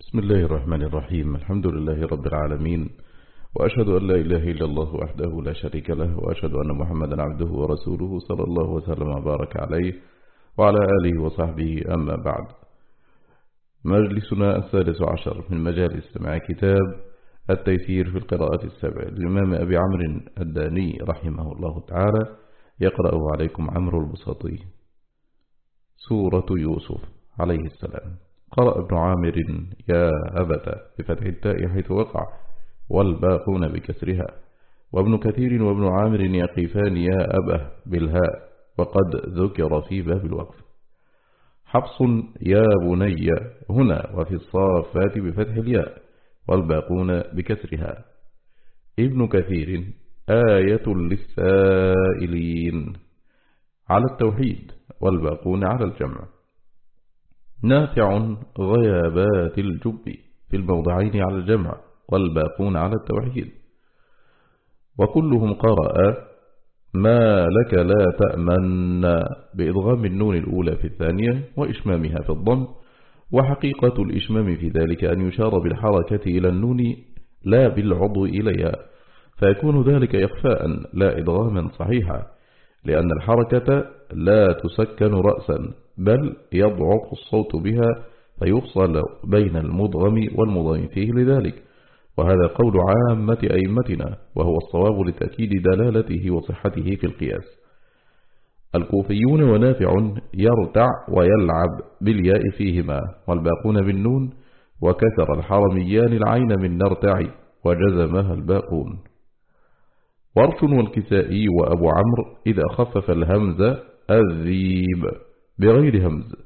بسم الله الرحمن الرحيم. الحمد لله رب العالمين وأشهد أن لا إله إلا الله وحده لا شريك له وأشهد أن محمدا عبده ورسوله صلى الله وسلم وبارك عليه وعلى آله وصحبه. أما بعد مجلسنا الثالث عشر من مجالس مع كتاب التيسير في القراءة السبع. للإمام أبي عمرو الداني رحمه الله تعالى يقرأ عليكم عمرو البسطي سورة يوسف عليه السلام. قرأ ابن عامر يا أبت بفتح التاء حيث وقع والباقون بكسرها. وابن كثير وابن عامر يقفان يا أبه بالهاء وقد ذكر في باب الوقف. حفص يا بني هنا وفي الصافات بفتح الياء والباقون بكسرها. ابن كثير آية للسائلين. على التوحيد والباقون على الجمع. نافع غيابات الجب في الموضعين على الجمع والباقون على التوحيد. وكلهم قرأ ما لك لا تأمن بإضغام النون الأولى في الثانية وإشمامها في الضم وحقيقة الإشمام في ذلك أن يشار بالحركة إلى النون لا بالعضو إليها فيكون ذلك إخفاء لا إضغاما صحيحا لأن الحركة لا تسكن رأسا. بل يضعف الصوت بها فيفصل بين المضغم والمضغم فيه لذلك. وهذا قول عامة أئمتنا وهو الصواب لتأكيد دلالته وصحته في القياس. الكوفيون ونافع يرتع ويلعب بالياء فيهما والباقون بالنون وكسر الحرميان العين من نرتع وجزمها الباقون. ورش والكسائي وأبو عمرو إذا خفف الهمزة الذيب. بغير همز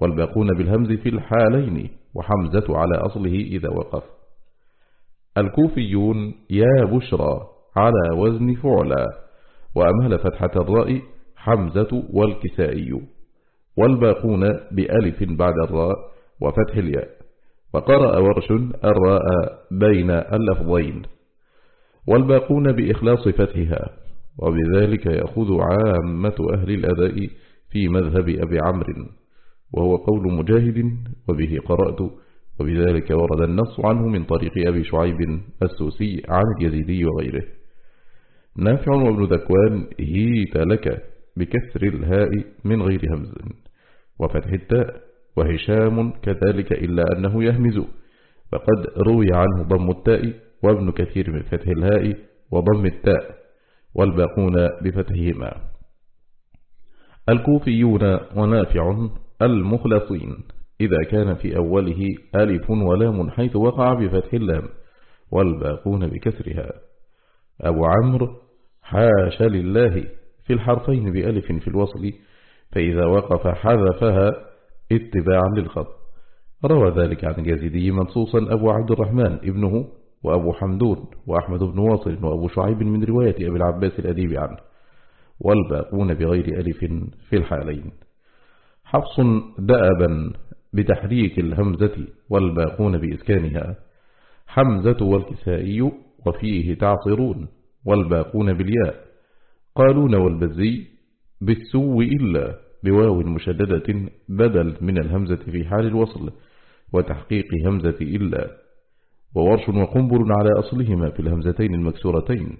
والباقون بالهمز في الحالين وحمزة على أصله إذا وقف. الكوفيون يا بشرى على وزن فعلا وأمهل فتحة الراء حمزة والكسائي. والباقون بألف بعد الراء وفتح الياء. وقرأ ورش الراء بين اللفظين. والباقون بإخلاص فتحها وبذلك يأخذ عامة أهل الأداء في مذهب أبي عمرو وهو قول مجاهد وبه قرأت وبذلك ورد النص عنه من طريق أبي شعيب السوسي عن اليزيدي وغيره. نافع وابن ذكوان هيت لك بكسر الهاء من غير همز وفتح التاء وهشام كذلك إلا أنه يهمز فقد روي عنه ضم التاء وابن كثير بفتح الهاء وضم التاء والباقون بفتحهما. الكوفيون ونافع المخلصين. إذا كان في أوله ألف ولام حيث وقع بفتح اللام والباقون بكسرها. أبو عمرو حاش لله في الحرفين بألف في الوصل فإذا وقف حذفها اتباعا للخط. روى ذلك عن اليزيدي منصوصا أبو عبد الرحمن ابنه وأبو حمدون وأحمد بن واصل وأبو شعيب من رواية أبي العباس الأديب عنه. والباقون بغير ألف في الحالين. حفص دأبا بتحريك الهمزة والباقون بإسكانها. حمزة والكسائي وفيه تعصرون والباقون بالياء. قالون والبزي بالسو إلا بواو مشددة بدل من الهمزة في حال الوصل وتحقيق همزة إلا. وورش وقنبر على أصلهما في الهمزتين المكسورتين.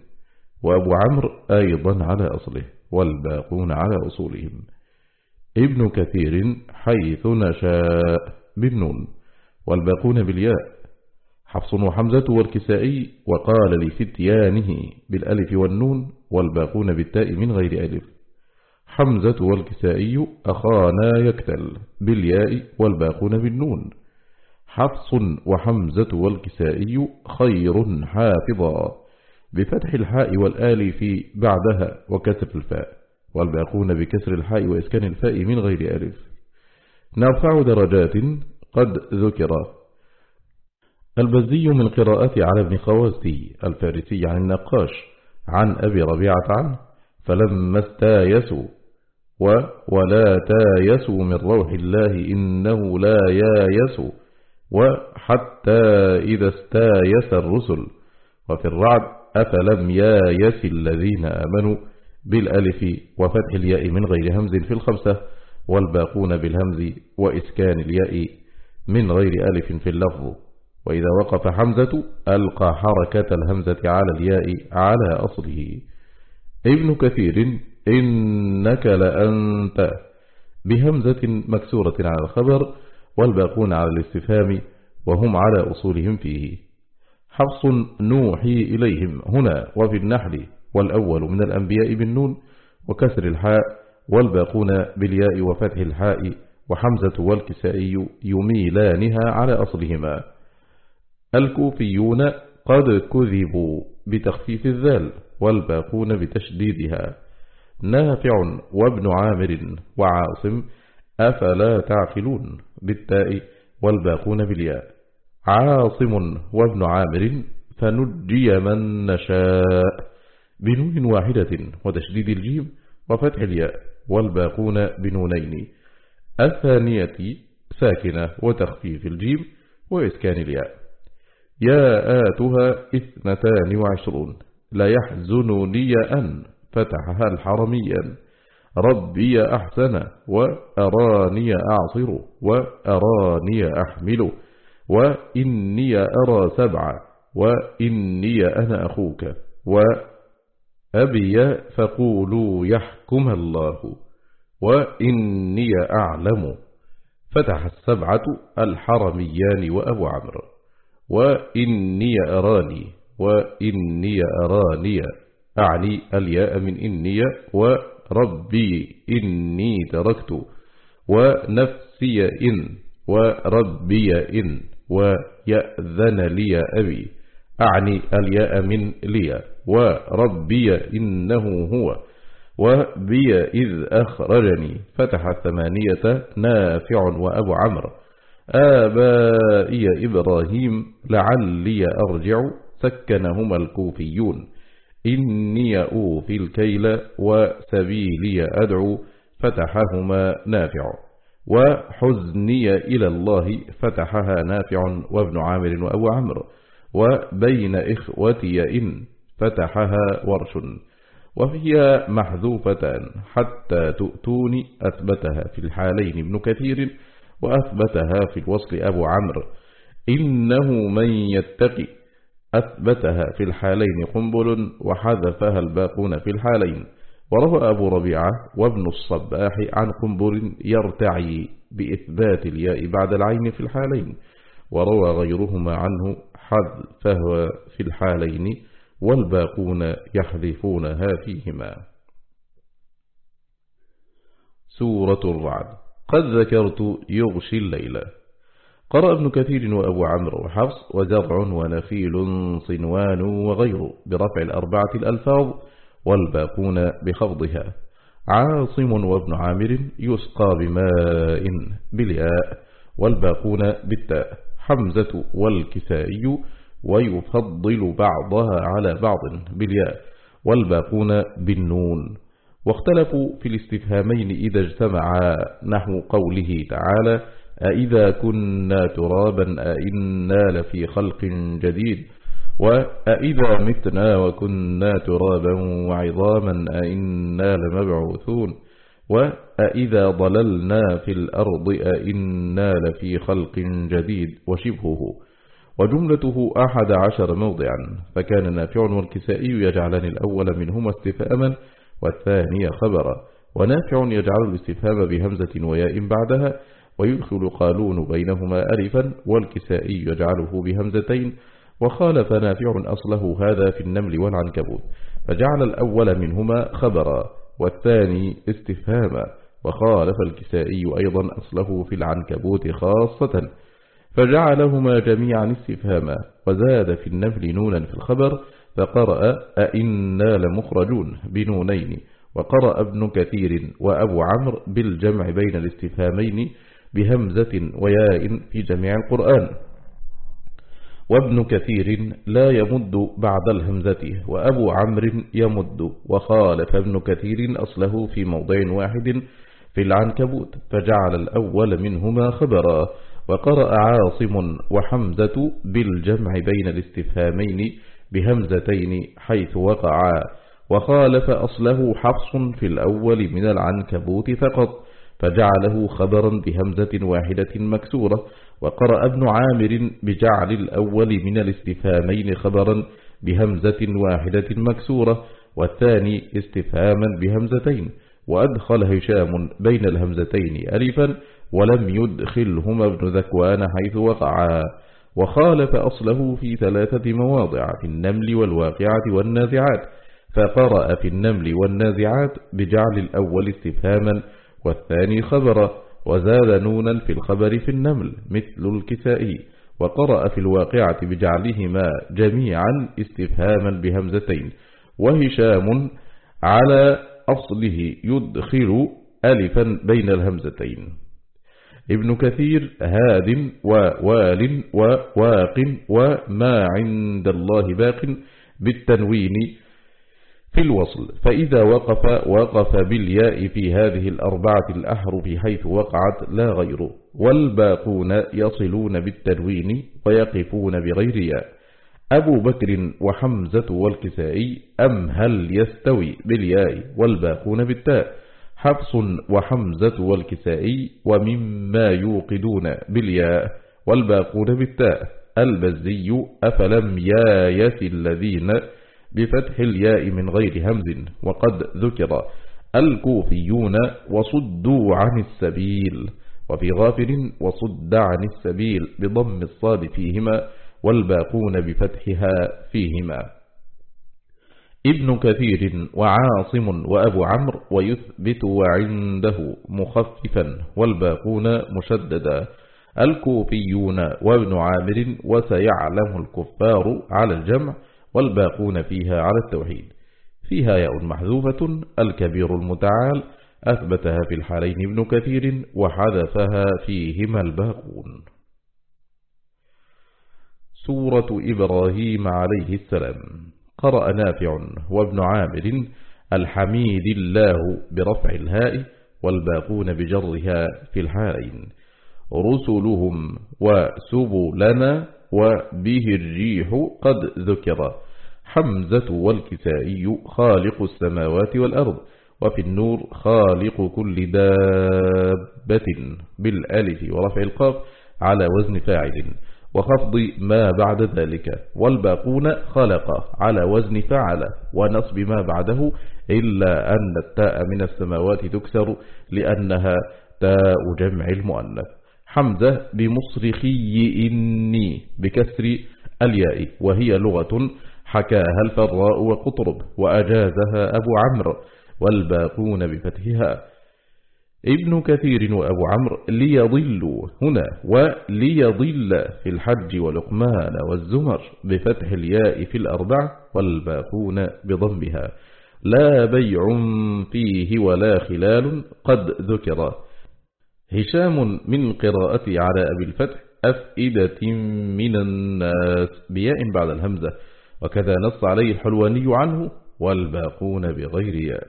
وأبو عمرو أيضا على أصله والباقون على أصولهم. ابن كثير حيث نشاء بالنون والباقون بالياء. حفص وحمزة والكسائي وقال لفتيانه بالألف والنون والباقون بالتاء من غير ألف. حمزة والكسائي أخانا يكتل بالياء والباقون بالنون. حفص وحمزة والكسائي خير حافظا. بفتح الحاء والآلف بعدها وكسر الفاء والباقون بكسر الحاء وإسكان الفاء من غير ألف. نرفع درجات قد ذكر. البزي من قراءة على ابن خوازي الفارسي عن النقاش عن أبي ربيعة عنه فلما استايسوا و ولا تايسوا من روح الله إنه لا يايس وحتى إذا استايس الرسل. وفي الرعد أفلم يأيس الذين آمنوا بالألف وفتح الياء من غير همز في الخمسة والباقون بالهمز وإسكان الياء من غير ألف في اللفظ. وإذا وقف حمزة ألقى حركة الهمزة على الياء على أصله. ابن كثير إنك لأنت بهمزة مكسورة على الخبر والباقون على الاستفهام وهم على أصولهم فيه. حفص نوحي إليهم. هنا وفي النحل والأول من الأنبياء بالنون وكسر الحاء والباقون بالياء وفتح الحاء وحمزة والكسائي يميلانها على أصلهما. الكوفيون قد كذبوا بتخفيف الذال والباقون بتشديدها. نافع وابن عامر وعاصم أفلا تعقلون بالتاء والباقون بالياء. عاصم وابن عامر فنجي من نشاء بنون واحدة وتشديد الجيم وفتح الياء والباقون بنونين. الثانية ساكنة وتخفيف الجيم وإسكان الياء. يا آتها اثنتان وعشرون لا يحزنني أن فتحها الحرميا. ربي أحسن وأراني أعصر وأراني أحمل. وإني أرى سبعة وإني أنا أخوك وأبي فقولوا يحكم الله وإني أعلم. فتح السبعة الحرميان وأبو عمرو وإني أراني وإني أراني أعني الياء من إني وربي إني تركت ونفسي إن وربي إن. ويأذن لي أبي. أعني الياء من لي. وربي إنه هو. وبي إذ أخرجني. فتح الثمانية نافع وأبو عمرو. آبائي إبراهيم لعلي أرجع. سكنهما الكوفيون. إني أوفي الكيل وسبيلي أدعو. فتحهما نافع. وحزني إلى الله فتحها نافع وابن عامر وأبو عمرو وبين إخوتي إن فتحها ورش. وهي محذوفتان حتى تؤتوني أثبتها في الحالين ابن كثير وأثبتها في الوصل أبو عمرو. إنه من يتقي أثبتها في الحالين قنبل وحذفها الباقون في الحالين. وروى أبو ربيعة وابن الصباح عن قنبل يرتعي بإثبات الياء بعد العين في الحالين وروى غيرهما عنه حذفها في الحالين والباقون يحذفونها فيهما. سورة الرعد. قد ذكرت يغشي الليلة قرأ ابن كثير وأبو عمرو وحفص وزرع ونخيل صنوان وغيره برفع الأربعة الألفاظ والباقون بخفضها. عاصم وابن عامر يسقى بماء بالياء والباقون بالتاء. حمزة والكسائي ويفضل بعضها على بعض بالياء والباقون بالنون. واختلفوا في الاستفهامين إذا اجتمعا نحو قوله تعالى أئذا كنا ترابا أئنا لفي خلق جديد. وأئذا متنا وكنا ترابا وعظاما أئنا لمبعوثون وأئذا ضللنا في الأرض أئنا لفي خلق جديد وشبهه وجملته أحد عشر موضعا فكان نافع والكسائي يجعلان الأول منهما استفاما والثاني خبرا ونافع يجعل الاستفهام بهمزة وياء بعدها ويدخل قالون بينهما ألفا والكسائي يجعله بهمزتين وخالف نافع أصله هذا في النمل والعنكبوت فجعل الأول منهما خبرا والثاني استفهاما وخالف الكسائي أيضا أصله في العنكبوت خاصة فجعلهما جميعا استفهاما وزاد في النمل نونا في الخبر فقرأ أئنا لمخرجون بنونين وقرأ ابن كثير وأبو عمرو بالجمع بين الاستفهامين بهمزة وياء في جميع القرآن. وابن كثير لا يمد بعد الهمزة وأبو عمرو يمد وخالف ابن كثير أصله في موضع واحد في العنكبوت فجعل الأول منهما خبرا وقرأ عاصم وحمزة بالجمع بين الاستفهامين بهمزتين حيث وقعا وخالف أصله حفص في الأول من العنكبوت فقط فجعله خبرا بهمزة واحدة مكسورة وقرأ ابن عامر بجعل الأول من الاستفهامين خبرا بهمزة واحدة مكسورة والثاني استفهاما بهمزتين وأدخل هشام بين الهمزتين ألفا ولم يدخلهما ابن ذكوان حيث وقعا وخالف أصله في ثلاثة مواضع في النمل والواقعة والنازعات فقرأ في النمل والنازعات بجعل الأول استفهاما والثاني خبرا وزاد نونا في الخبر في النمل مثل الكسائي وقرأ في الواقعة بجعلهما جميعا استفهاما بهمزتين وهشام على أصله يدخل ألفا بين الهمزتين. ابن كثير هاد ووال وواق وما عند الله باق بالتنوين في الوصل. فإذا وقف وقف بالياء في هذه الأربعة الأحرف حيث وقعت لا غير. والباقون يصلون بالتنوين ويقفون بغير ياء. أبو بكر وحمزة والكسائي أم هل يستوي بالياء والباقون بالتاء؟ حفص وحمزة والكسائي ومما يوقدون بالياء والباقون بالتاء. البزي أفلم يايت الذين بفتح الياء من غير همز وقد ذكر الكوفيون وصدوا عن السبيل وفي غافر وصد عن السبيل بضم الصاد فيهما والباقون بفتحها فيهما. ابن كثير وعاصم وأبو عمرو ويثبت وعنده مخففا والباقون مشددا. الكوفيون وابن عامر وسيعلم الكفار على الجمع والباقون فيها على التوحيد. فيها ياء محذوفة الكبير المتعال أثبتها في الحالين ابن كثير وحذفها فيهما الباقون. سورة إبراهيم عليه السلام. قرأ نافع وابن عامر الحميد الله برفع الهاء والباقون بجرها في الحالين. رسلهم وسبلنا وبه الريح قد ذكر. حمزة والكسائي خالق السماوات والأرض وفي النور خالق كل دابة بالألف ورفع القاف على وزن فاعل. وخفض ما بعد ذلك والباقون خلق على وزن فعل ونصب ما بعده إلا أن التاء من السماوات تكسر لأنها تاء جمع المؤنث. حمزة بمصرخي إني بكسر الياء وهي لغة حكاها الفراء وقطرب وأجازها أبو عمرو والباقون بفتحها. ابن كثير وأبو عمرو ليضلوا هنا وليضل في الحج ولقمان والزمر بفتح الياء في الأربع والباقون بضمها. لا بيع فيه ولا خلال قد ذكر. هشام من قراءة على أبي الفتح أفئدة من الناس بياء بعد الهمزة وكذا نص عليه الحلواني عنه والباقون بغير ياء.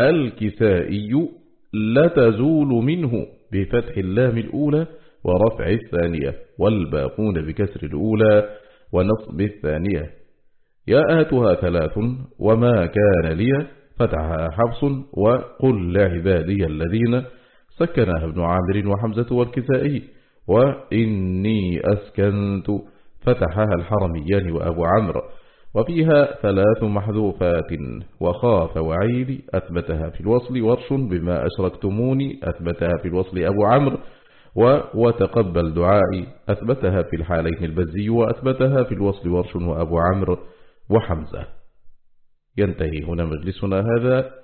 الكسائي لا تزول منه بفتح اللام الأولى ورفع الثانية والباقون بكسر الأولى ونصب الثانية. ياءاتها ثلاث وما كان لي فتحها حفص وقل لعبادي الذين سكنها ابن عامر وحمزة والكسائي وإني أسكنت فتحها الحرميان وأبو عمرو وفيها ثلاث محذوفات وخاف وعيد أثبتها في الوصل ورش بما أشركتموني أثبتها في الوصل أبو عمرو وتقبل دعائي أثبتها في الحالين البزي وأثبتها في الوصل ورش وأبو عمرو وحمزة. ينتهي هنا مجلسنا هذا.